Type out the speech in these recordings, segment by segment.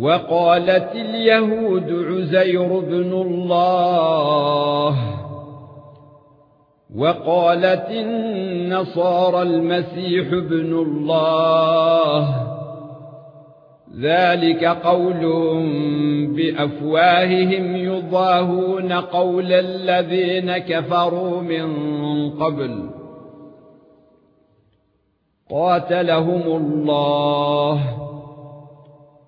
وقالت اليهود عزير بن الله. وقالت النصارى المسيح ابن الله. ذلك قولهم بأفواههم يضاهون قول الذين كفروا من قبل. قاتلهم الله.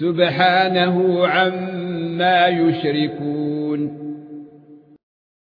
سبحانه عما يشركون